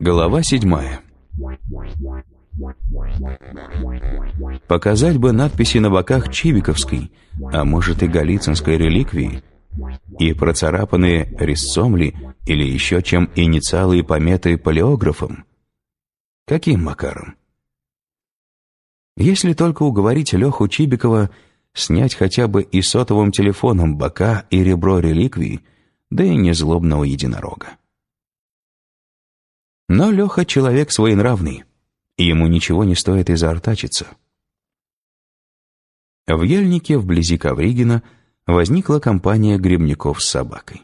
Глава седьмая Показать бы надписи на боках Чивиковской, а может и Голицынской реликвии, и процарапанные резцом ли или еще чем инициалы и пометы палеографом. Каким макаром? Если только уговорить Леху Чибикова снять хотя бы и сотовым телефоном бока и ребро реликвии, да и незлобного единорога. Но Леха человек своенравный, и ему ничего не стоит и заортачиться. В Ельнике, вблизи Ковригина, возникла компания грибников с собакой.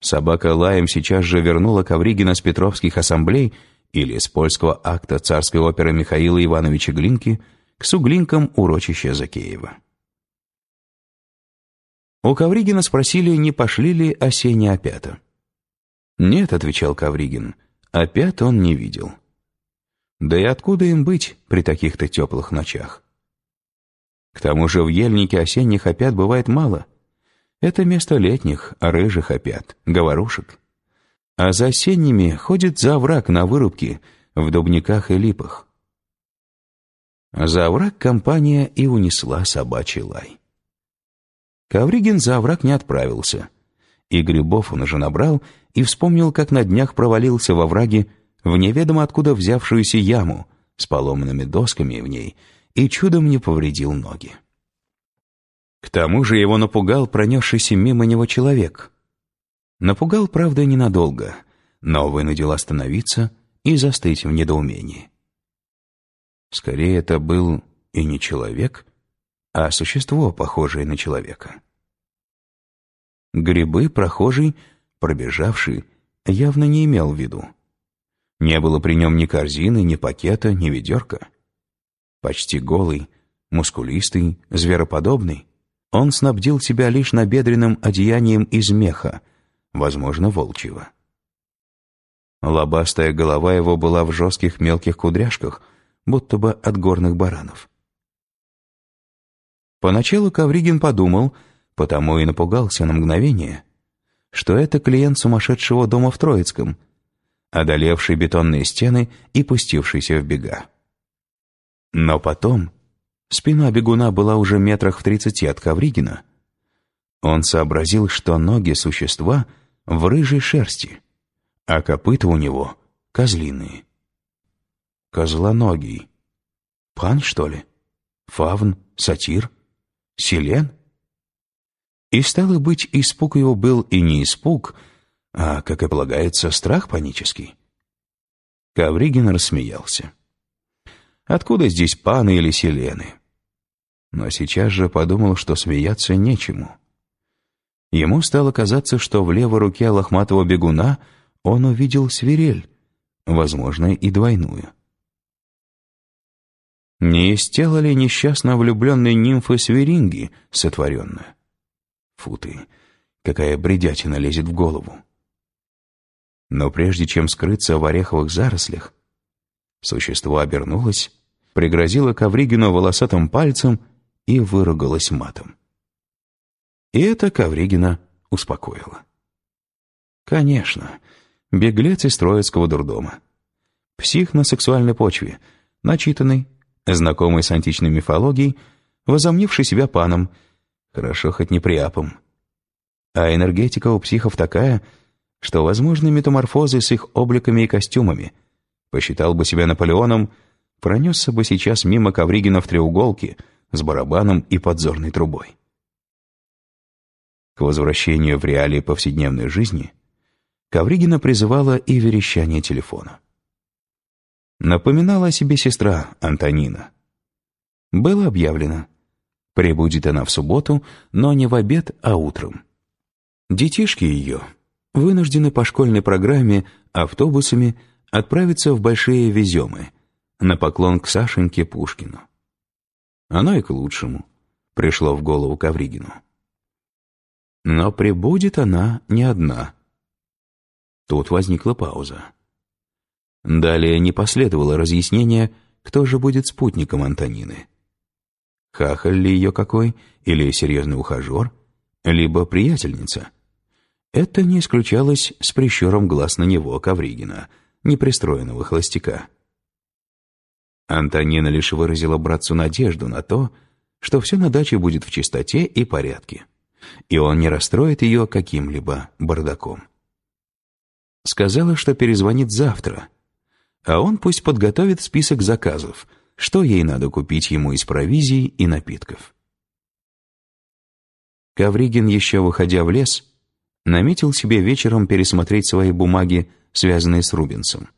Собака лаем сейчас же вернула Ковригина с Петровских ассамблей или с польского акта царской оперы Михаила Ивановича Глинки к суглинкам урочища Закеева. У Ковригина спросили, не пошли ли осенне опята. «Нет», — отвечал Ковригин, — «опят он не видел». Да и откуда им быть при таких-то теплых ночах? К тому же в ельнике осенних опят бывает мало. Это место летних, рыжих опят, говорушек. А за осенними ходит за овраг на вырубке в дубниках и липах. За овраг компания и унесла собачий лай. Ковригин за овраг не отправился. И грибов он уже набрал и вспомнил, как на днях провалился во враге в неведомо откуда взявшуюся яму с поломанными досками в ней и чудом не повредил ноги. К тому же его напугал пронесшийся мимо него человек. Напугал, правда, ненадолго, но вынудил остановиться и застыть в недоумении. Скорее, это был и не человек, а существо, похожее на человека. Грибы прохожий, пробежавший, явно не имел в виду. Не было при нем ни корзины, ни пакета, ни ведерка. Почти голый, мускулистый, звероподобный, он снабдил себя лишь набедренным одеянием из меха, возможно, волчьего. Лобастая голова его была в жестких мелких кудряшках, будто бы от горных баранов. Поначалу Ковригин подумал, потому и напугался на мгновение, что это клиент сумасшедшего дома в Троицком — одолевший бетонные стены и пустившийся в бега. Но потом спина бегуна была уже метрах в тридцати от Ковригина. Он сообразил, что ноги существа в рыжей шерсти, а копыта у него козлиные. Козлоногий. Пан, что ли? Фавн? Сатир? Селен? И стало быть, испуг его был и не испуг — а, как и полагается, страх панический. Ковригин рассмеялся. Откуда здесь паны или селены? Но сейчас же подумал, что смеяться нечему. Ему стало казаться, что в левой руке лохматого бегуна он увидел свирель, возможно, и двойную. Не из тела ли несчастно влюбленной нимфы свиринги сотворенная? Фу ты, какая бредятина лезет в голову. Но прежде чем скрыться в ореховых зарослях, существо обернулось, пригрозило Ковригину волосатым пальцем и выругалось матом. И это Ковригина успокоило. Конечно, беглец из Троицкого дурдома. Псих на сексуальной почве, начитанный, знакомый с античной мифологией, возомнивший себя паном, хорошо хоть не приапом. А энергетика у психов такая — что возможны метаморфозы с их обликами и костюмами. Посчитал бы себя Наполеоном, пронесся бы сейчас мимо Ковригина в треуголке с барабаном и подзорной трубой. Возвращению в реалии повседневной жизни Ковригина призывала и верещание телефона. Напоминала о себе сестра Антонина. Было объявлено. Прибудет она в субботу, но не в обед, а утром. Детишки ее, вынуждены по школьной программе автобусами отправиться в Большие Веземы на поклон к Сашеньке Пушкину. Оно и к лучшему, пришло в голову Ковригину. Но прибудет она не одна. Тут возникла пауза. Далее не последовало разъяснения, кто же будет спутником Антонины. Хахаль ли ее какой, или серьезный ухажер, либо приятельница. Это не исключалось с прищуром глаз на него, Ковригина, непристроенного холостяка. Антонина лишь выразила братцу надежду на то, что все на даче будет в чистоте и порядке, и он не расстроит ее каким-либо бардаком. Сказала, что перезвонит завтра, а он пусть подготовит список заказов, что ей надо купить ему из провизии и напитков. Ковригин, еще выходя в лес, наметил себе вечером пересмотреть свои бумаги, связанные с Рубинсом.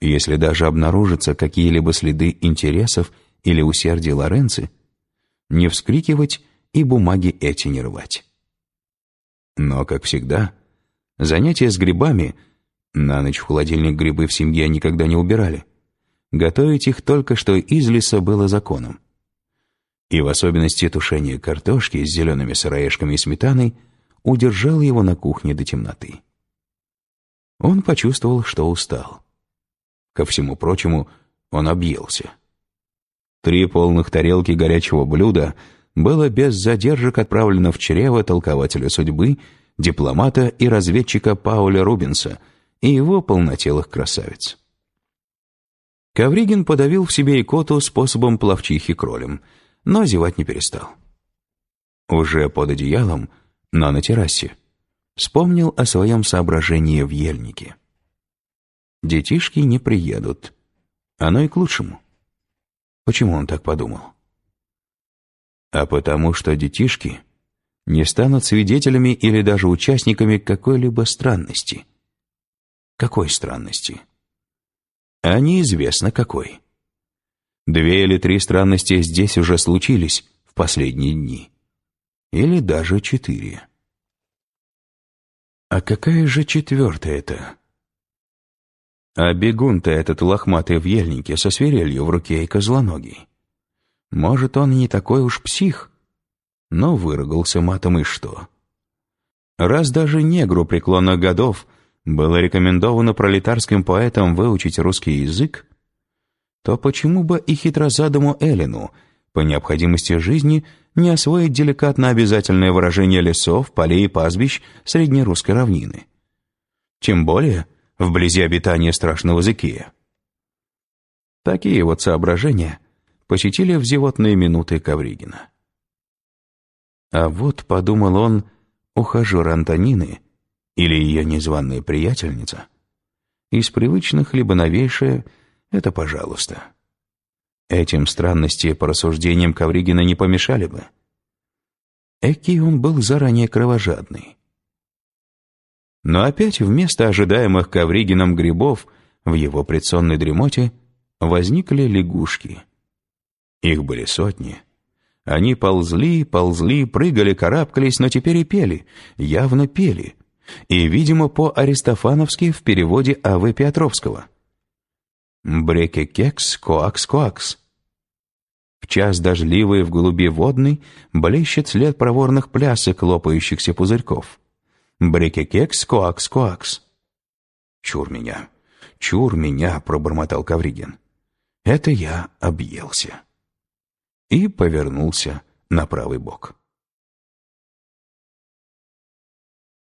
Если даже обнаружатся какие-либо следы интересов или усердия Лоренци, не вскрикивать и бумаги эти не рвать. Но, как всегда, занятия с грибами, на ночь в холодильник грибы в семье никогда не убирали, готовить их только что из леса было законом. И в особенности тушение картошки с зелеными сыроежками и сметаной удержало его на кухне до темноты. Он почувствовал, что устал. Ко всему прочему, он объелся. Три полных тарелки горячего блюда было без задержек отправлено в чрево толкователя судьбы, дипломата и разведчика Пауля Рубинса и его полнотелых красавиц. Ковригин подавил в себе икоту способом плавчихи кролем, но зевать не перестал. Уже под одеялом, но на террасе, вспомнил о своем соображении в ельнике. Детишки не приедут. Оно и к лучшему. Почему он так подумал? А потому что детишки не станут свидетелями или даже участниками какой-либо странности. Какой странности? А неизвестно какой. Две или три странности здесь уже случились в последние дни. Или даже четыре. А какая же четвертая это? А бегун-то этот лохматый в ельнике со свирелью в руке и козлоногий. Может, он не такой уж псих, но выругался матом и что? Раз даже негру преклонных годов было рекомендовано пролетарским поэтам выучить русский язык, то почему бы и хитрозадому Эллину по необходимости жизни не освоить деликатно обязательное выражение лесов, полей и пастбищ среднерусской равнины? Тем более, вблизи обитания страшного Зыкия. Такие вот соображения посетили в зевотные минуты Ковригина. А вот, подумал он, ухажер Антонины или ее незваная приятельница, из привычных либо новейшее — это пожалуйста. Этим странности по рассуждениям Ковригина не помешали бы. Эки он был заранее кровожадный. Но опять вместо ожидаемых Ковригином грибов в его предсонной дремоте возникли лягушки. Их были сотни. Они ползли, ползли, прыгали, карабкались, но теперь и пели, явно пели. И, видимо, по-аристофановски в переводе А.В. Петровского. «Бреке-кекс, коакс-коакс». В час дождливый в голубе водный блещет след проворных плясок лопающихся пузырьков. Брекекекс, коакс, коакс. Чур меня, чур меня, пробормотал Кавригин. Это я объелся. И повернулся на правый бок.